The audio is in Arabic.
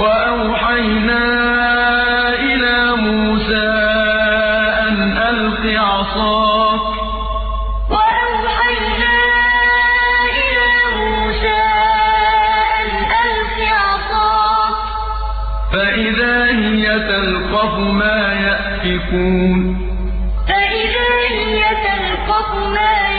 وَأَوْحَيْنَا إِلَىٰ مُوسَىٰ أَنْ أَلْقِ عَصَاكَ ۖ. فَإِذَا هِيَ تَلْقَفُ مَا يَأْفِكُونَ ۖ. فَإِذَا هِيَ تَلْقَفُ مَا يَأْفِكُونَ